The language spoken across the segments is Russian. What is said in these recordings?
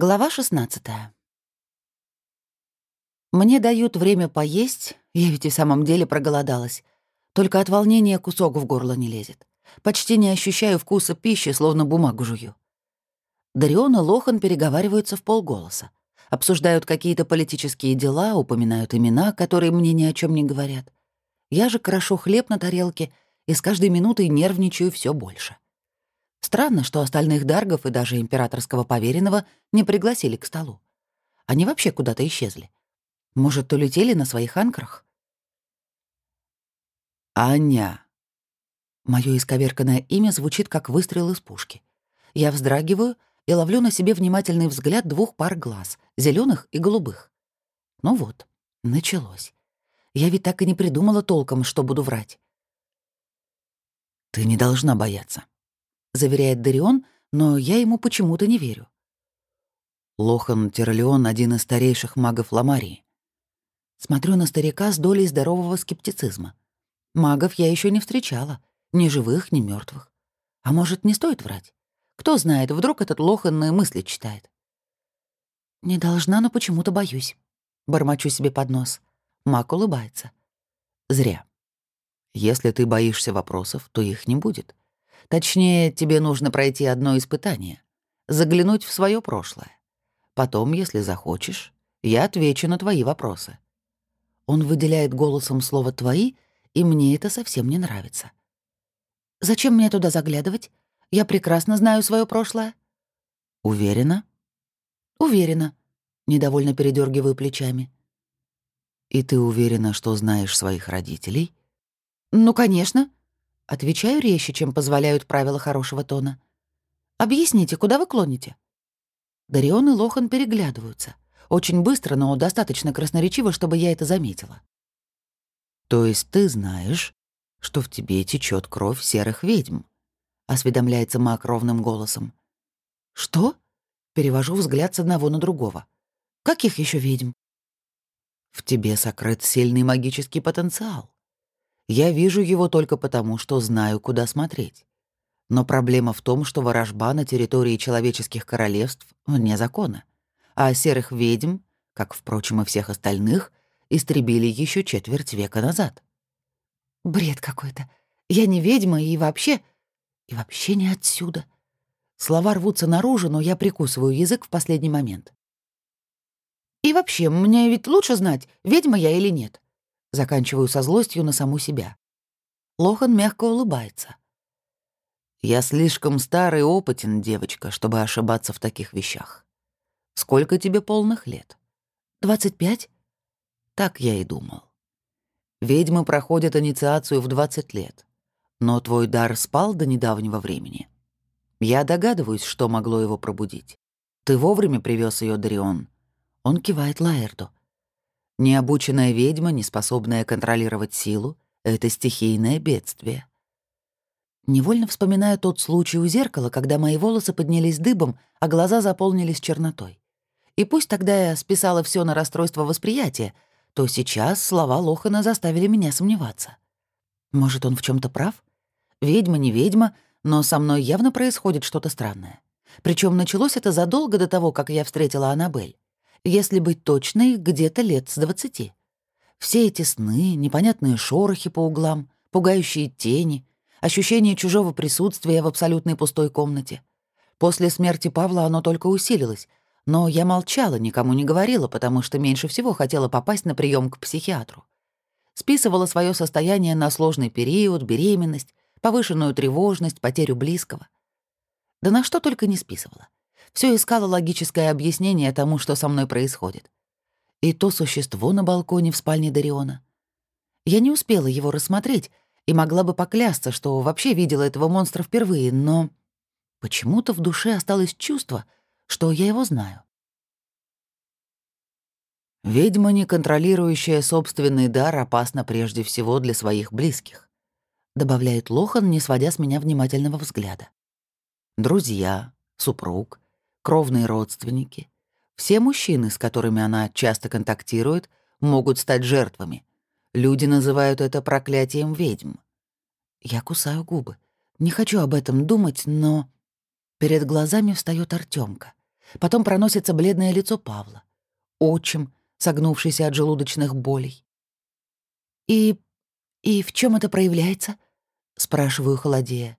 Глава 16 Мне дают время поесть, я ведь и в самом деле проголодалась. Только от волнения кусок в горло не лезет. Почти не ощущаю вкуса пищи, словно бумагу жую. Дарион и Лохан переговариваются в полголоса. Обсуждают какие-то политические дела, упоминают имена, которые мне ни о чем не говорят. Я же крошу хлеб на тарелке и с каждой минутой нервничаю все больше. Странно, что остальных даргов и даже императорского поверенного не пригласили к столу. Они вообще куда-то исчезли. Может, улетели на своих анкрах? «Аня». Моё исковерканное имя звучит как выстрел из пушки. Я вздрагиваю и ловлю на себе внимательный взгляд двух пар глаз, зеленых и голубых. Ну вот, началось. Я ведь так и не придумала толком, что буду врать. «Ты не должна бояться», — заверяет Дарион, но я ему почему-то не верю. Лохан Терлеон — один из старейших магов Ламарии. Смотрю на старика с долей здорового скептицизма. Магов я еще не встречала, ни живых, ни мертвых. А может, не стоит врать? Кто знает, вдруг этот Лохан мысли читает. Не должна, но почему-то боюсь. Бормочу себе под нос. Маг улыбается. Зря. Если ты боишься вопросов, то их не будет. Точнее, тебе нужно пройти одно испытание — заглянуть в свое прошлое. Потом, если захочешь, я отвечу на твои вопросы. Он выделяет голосом слово «твои», и мне это совсем не нравится. Зачем мне туда заглядывать? Я прекрасно знаю свое прошлое. Уверена? Уверена. Недовольно передергиваю плечами. И ты уверена, что знаешь своих родителей? Ну, конечно. Отвечаю резче, чем позволяют правила хорошего тона. «Объясните, куда вы клоните?» Дарион и Лохан переглядываются. Очень быстро, но достаточно красноречиво, чтобы я это заметила. «То есть ты знаешь, что в тебе течет кровь серых ведьм?» — осведомляется Мак ровным голосом. «Что?» — перевожу взгляд с одного на другого. «Каких еще ведьм?» «В тебе сокрыт сильный магический потенциал. Я вижу его только потому, что знаю, куда смотреть. Но проблема в том, что ворожба на территории человеческих королевств вне закона, а серых ведьм, как, впрочем, и всех остальных, истребили еще четверть века назад. Бред какой-то. Я не ведьма и вообще... И вообще не отсюда. Слова рвутся наружу, но я прикусываю язык в последний момент. И вообще, мне ведь лучше знать, ведьма я или нет. Заканчиваю со злостью на саму себя. Лохан мягко улыбается. «Я слишком старый и опытен, девочка, чтобы ошибаться в таких вещах. Сколько тебе полных лет?» «Двадцать пять?» Так я и думал. Ведьмы проходят инициацию в 20 лет. Но твой дар спал до недавнего времени. Я догадываюсь, что могло его пробудить. Ты вовремя привез ее, Дарион. Он кивает Лаэрду. Необученная ведьма, не способная контролировать силу, — это стихийное бедствие. Невольно вспоминаю тот случай у зеркала, когда мои волосы поднялись дыбом, а глаза заполнились чернотой. И пусть тогда я списала все на расстройство восприятия, то сейчас слова Лохана заставили меня сомневаться. Может, он в чем то прав? Ведьма не ведьма, но со мной явно происходит что-то странное. Причем началось это задолго до того, как я встретила Аннабель если быть точной, где-то лет с двадцати. Все эти сны, непонятные шорохи по углам, пугающие тени, ощущение чужого присутствия в абсолютной пустой комнате. После смерти Павла оно только усилилось, но я молчала, никому не говорила, потому что меньше всего хотела попасть на прием к психиатру. Списывала свое состояние на сложный период, беременность, повышенную тревожность, потерю близкого. Да на что только не списывала все искала логическое объяснение тому, что со мной происходит. И то существо на балконе в спальне Дариона. Я не успела его рассмотреть и могла бы поклясться, что вообще видела этого монстра впервые, но почему-то в душе осталось чувство, что я его знаю. Ведьма, не контролирующая собственный дар, опасна прежде всего для своих близких, добавляет Лохан, не сводя с меня внимательного взгляда. Друзья, супруг, кровные родственники. Все мужчины, с которыми она часто контактирует, могут стать жертвами. Люди называют это проклятием ведьм. Я кусаю губы. Не хочу об этом думать, но... Перед глазами встает Артемка. Потом проносится бледное лицо Павла. Отчим, согнувшийся от желудочных болей. «И... и в чем это проявляется?» — спрашиваю холодея.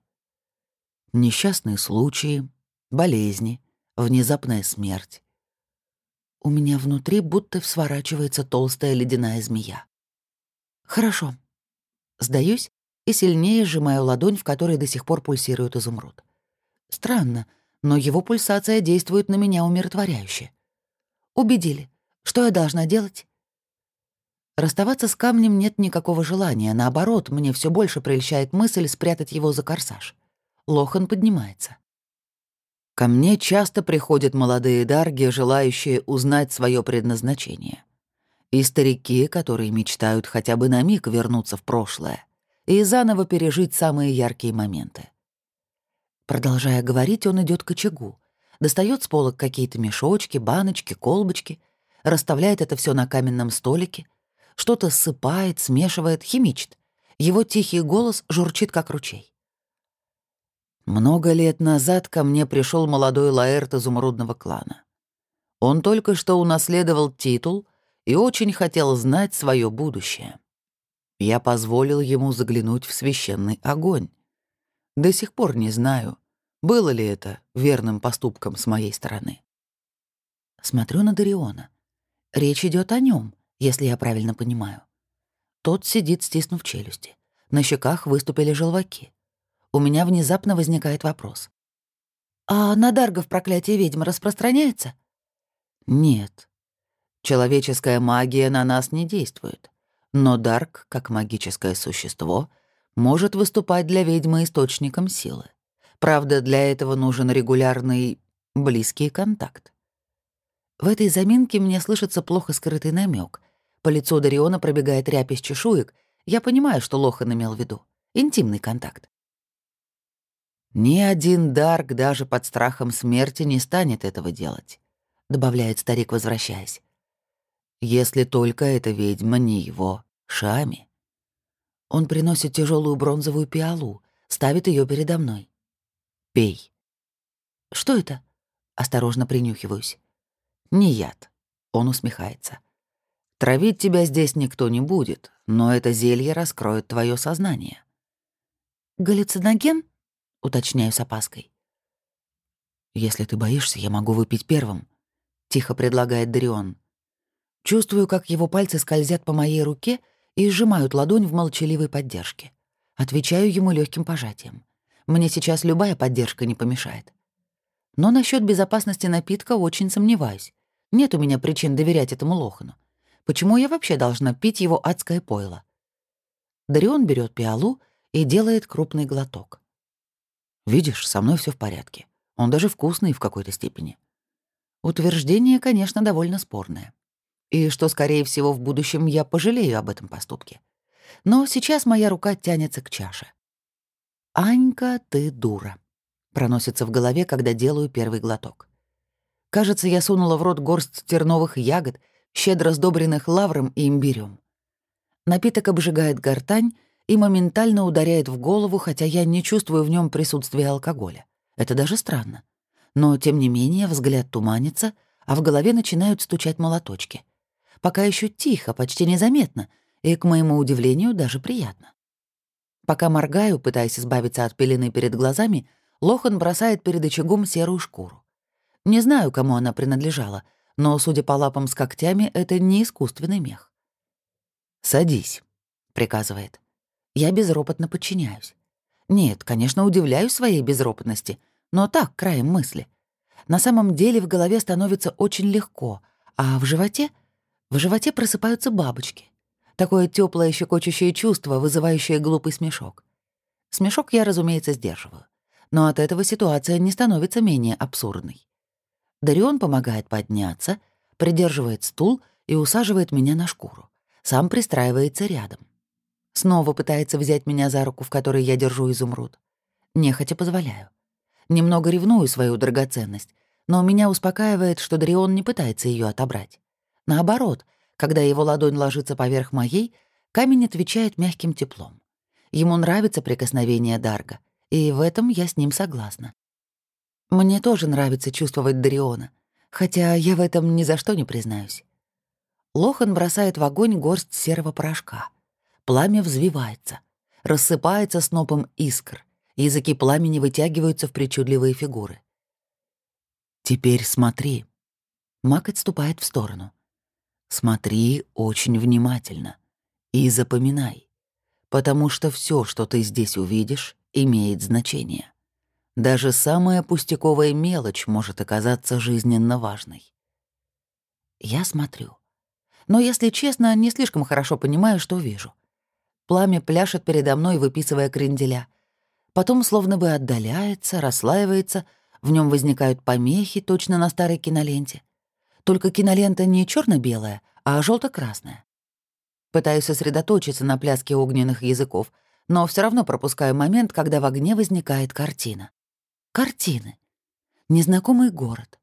«Несчастные случаи, болезни, внезапная смерть». У меня внутри будто сворачивается толстая ледяная змея. «Хорошо». Сдаюсь и сильнее сжимаю ладонь, в которой до сих пор пульсирует изумруд. Странно, но его пульсация действует на меня умиротворяюще. Убедили. Что я должна делать? Расставаться с камнем нет никакого желания, наоборот, мне все больше прельщает мысль спрятать его за корсаж. Лохан поднимается. Ко мне часто приходят молодые дарги, желающие узнать свое предназначение. И старики, которые мечтают хотя бы на миг вернуться в прошлое и заново пережить самые яркие моменты. Продолжая говорить, он идет к очагу, достает с полок какие-то мешочки, баночки, колбочки, расставляет это все на каменном столике, что-то ссыпает, смешивает, химичит. Его тихий голос журчит, как ручей. Много лет назад ко мне пришел молодой лаэрт изумрудного клана. Он только что унаследовал титул и очень хотел знать свое будущее. Я позволил ему заглянуть в священный огонь. До сих пор не знаю, было ли это верным поступком с моей стороны. Смотрю на Дариона. Речь идет о нем, если я правильно понимаю. Тот сидит, стиснув челюсти. На щеках выступили желваки. У меня внезапно возникает вопрос. «А на Даргов проклятие ведьм распространяется?» «Нет. Человеческая магия на нас не действует. Но Дарк, как магическое существо, может выступать для ведьмы источником силы. Правда, для этого нужен регулярный близкий контакт. В этой заминке мне слышится плохо скрытый намек. По лицу Дариона пробегает рябь из чешуек. Я понимаю, что Лохан имел в виду. Интимный контакт. «Ни один Дарк даже под страхом смерти не станет этого делать», — добавляет старик, возвращаясь. «Если только эта ведьма не его, Шами». Он приносит тяжелую бронзовую пиалу, ставит ее передо мной. Пей». «Что это?» Осторожно принюхиваюсь. «Не яд». Он усмехается. «Травить тебя здесь никто не будет, но это зелье раскроет твое сознание». «Галлюциноген?» — уточняю с опаской. «Если ты боишься, я могу выпить первым», — тихо предлагает Дарион. Чувствую, как его пальцы скользят по моей руке и сжимают ладонь в молчаливой поддержке. Отвечаю ему легким пожатием. Мне сейчас любая поддержка не помешает. Но насчет безопасности напитка очень сомневаюсь. Нет у меня причин доверять этому Лохану. Почему я вообще должна пить его адское пойло? Дарион берет пиалу и делает крупный глоток. «Видишь, со мной все в порядке. Он даже вкусный в какой-то степени». Утверждение, конечно, довольно спорное. И что, скорее всего, в будущем я пожалею об этом поступке. Но сейчас моя рука тянется к чаше. «Анька, ты дура», — проносится в голове, когда делаю первый глоток. Кажется, я сунула в рот горсть терновых ягод, щедро сдобренных лавром и имбирем. Напиток обжигает гортань и моментально ударяет в голову, хотя я не чувствую в нем присутствия алкоголя. Это даже странно. Но, тем не менее, взгляд туманится, а в голове начинают стучать молоточки. Пока еще тихо, почти незаметно, и, к моему удивлению, даже приятно. Пока моргаю, пытаясь избавиться от пелены перед глазами, Лохан бросает перед очагом серую шкуру. Не знаю, кому она принадлежала, но, судя по лапам с когтями, это не искусственный мех. «Садись», — приказывает. Я безропотно подчиняюсь. Нет, конечно, удивляюсь своей безропотности, но так, краем мысли. На самом деле в голове становится очень легко, а в животе... В животе просыпаются бабочки. Такое теплое щекочущее чувство, вызывающее глупый смешок. Смешок я, разумеется, сдерживаю. Но от этого ситуация не становится менее абсурдной. Дарион помогает подняться, придерживает стул и усаживает меня на шкуру. Сам пристраивается рядом. Снова пытается взять меня за руку, в которой я держу изумруд. Нехотя позволяю. Немного ревную свою драгоценность, но меня успокаивает, что Дарион не пытается ее отобрать. Наоборот — когда его ладонь ложится поверх моей, камень отвечает мягким теплом. Ему нравится прикосновение Дарга, и в этом я с ним согласна. Мне тоже нравится чувствовать Дариона, Хотя я в этом ни за что не признаюсь. Лохан бросает в огонь горсть серого порошка. Пламя взвивается, рассыпается снопом искр. Языки пламени вытягиваются в причудливые фигуры. «Теперь смотри». Мак отступает в сторону. «Смотри очень внимательно и запоминай, потому что все, что ты здесь увидишь, имеет значение. Даже самая пустяковая мелочь может оказаться жизненно важной». Я смотрю. Но, если честно, не слишком хорошо понимаю, что вижу. Пламя пляшет передо мной, выписывая кренделя. Потом словно бы отдаляется, расслаивается, в нем возникают помехи, точно на старой киноленте. Только кинолента не черно белая а желто красная Пытаюсь сосредоточиться на пляске огненных языков, но все равно пропускаю момент, когда в огне возникает картина. Картины. Незнакомый город.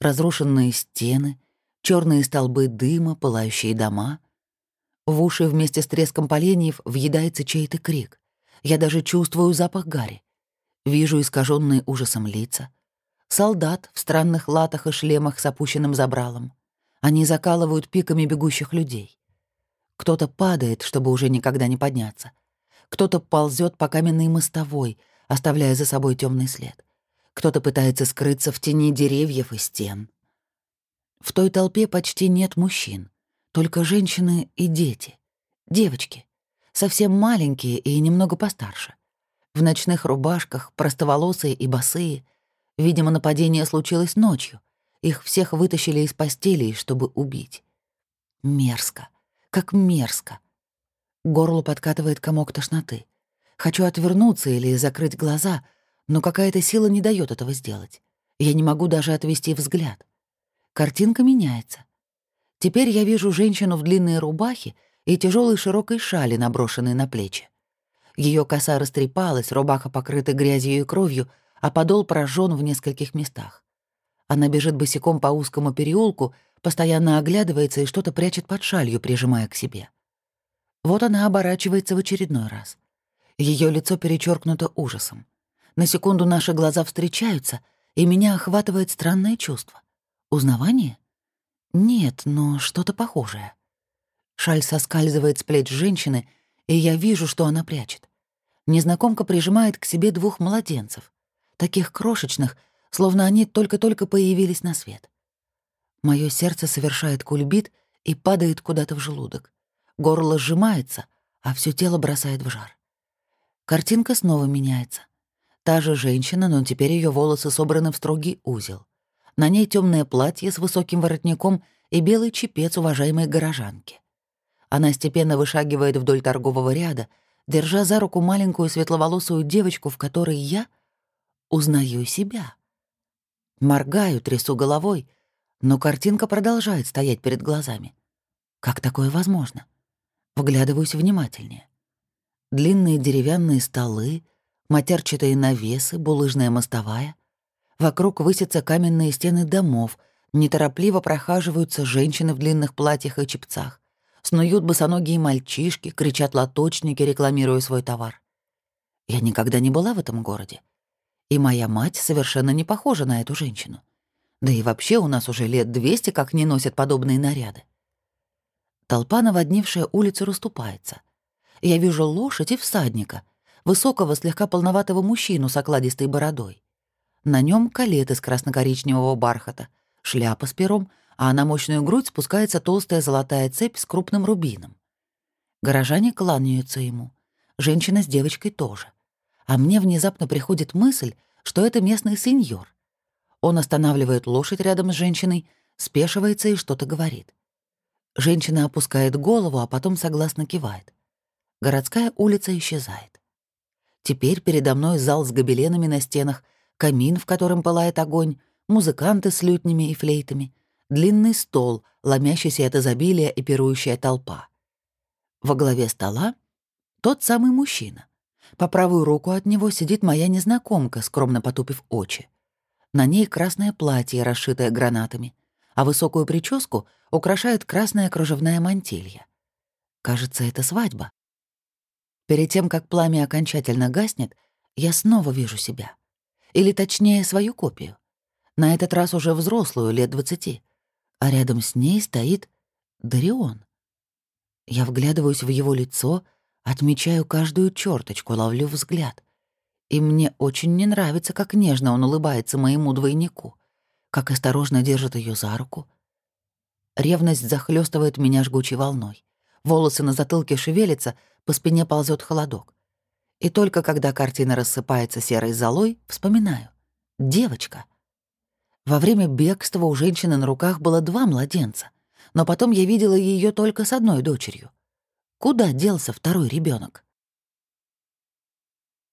Разрушенные стены, черные столбы дыма, пылающие дома. В уши вместе с треском поленьев въедается чей-то крик. Я даже чувствую запах гари. Вижу искаженные ужасом лица. Солдат в странных латах и шлемах с опущенным забралом. Они закалывают пиками бегущих людей. Кто-то падает, чтобы уже никогда не подняться. Кто-то ползет по каменной мостовой, оставляя за собой темный след. Кто-то пытается скрыться в тени деревьев и стен. В той толпе почти нет мужчин. Только женщины и дети. Девочки. Совсем маленькие и немного постарше. В ночных рубашках, простоволосые и босые. Видимо, нападение случилось ночью. Их всех вытащили из постелей, чтобы убить. Мерзко. Как мерзко. Горло подкатывает комок тошноты. Хочу отвернуться или закрыть глаза, но какая-то сила не дает этого сделать. Я не могу даже отвести взгляд. Картинка меняется. Теперь я вижу женщину в длинной рубахе и тяжелой широкой шали, наброшенной на плечи. Ее коса растрепалась, рубаха покрыта грязью и кровью, а подол прожжен в нескольких местах. Она бежит босиком по узкому переулку, постоянно оглядывается и что-то прячет под шалью, прижимая к себе. Вот она оборачивается в очередной раз. Ее лицо перечеркнуто ужасом. На секунду наши глаза встречаются, и меня охватывает странное чувство. Узнавание? Нет, но что-то похожее. Шаль соскальзывает с плеч женщины, и я вижу, что она прячет. Незнакомка прижимает к себе двух младенцев, таких крошечных, словно они только-только появились на свет. Моё сердце совершает кульбит и падает куда-то в желудок. Горло сжимается, а всё тело бросает в жар. Картинка снова меняется. Та же женщина, но теперь её волосы собраны в строгий узел. На ней темное платье с высоким воротником и белый чепец уважаемой горожанки. Она степенно вышагивает вдоль торгового ряда, держа за руку маленькую светловолосую девочку, в которой я узнаю себя. Моргаю, трясу головой, но картинка продолжает стоять перед глазами. Как такое возможно? Вглядываюсь внимательнее. Длинные деревянные столы, матерчатые навесы, булыжная мостовая — Вокруг высятся каменные стены домов, неторопливо прохаживаются женщины в длинных платьях и чепцах. Снуют босоногие мальчишки, кричат лоточники, рекламируя свой товар. Я никогда не была в этом городе. И моя мать совершенно не похожа на эту женщину. Да и вообще у нас уже лет двести как не носят подобные наряды. Толпа, наводнившая улицу, расступается. Я вижу лошадь и всадника, высокого, слегка полноватого мужчину с окладистой бородой. На нем калет из красно-коричневого бархата, шляпа с пером, а на мощную грудь спускается толстая золотая цепь с крупным рубином. Горожане кланяются ему. Женщина с девочкой тоже. А мне внезапно приходит мысль, что это местный сеньор. Он останавливает лошадь рядом с женщиной, спешивается и что-то говорит. Женщина опускает голову, а потом согласно кивает. Городская улица исчезает. Теперь передо мной зал с гобеленами на стенах камин, в котором пылает огонь, музыканты с лютнями и флейтами, длинный стол, ломящийся от изобилия и пирующая толпа. Во главе стола тот самый мужчина. По правую руку от него сидит моя незнакомка, скромно потупив очи. На ней красное платье, расшитое гранатами, а высокую прическу украшает красная кружевная мантилья. Кажется, это свадьба. Перед тем, как пламя окончательно гаснет, я снова вижу себя — или точнее, свою копию. на этот раз уже взрослую, лет двадцати, а рядом с ней стоит Дарион. Я вглядываюсь в его лицо, отмечаю каждую черточку, ловлю взгляд. И мне очень не нравится, как нежно он улыбается моему двойнику, как осторожно держит ее за руку. Ревность захлестывает меня жгучей волной. Волосы на затылке шевелятся, по спине ползет холодок. И только когда картина рассыпается серой золой, вспоминаю. Девочка. Во время бегства у женщины на руках было два младенца, но потом я видела ее только с одной дочерью. Куда делся второй ребенок?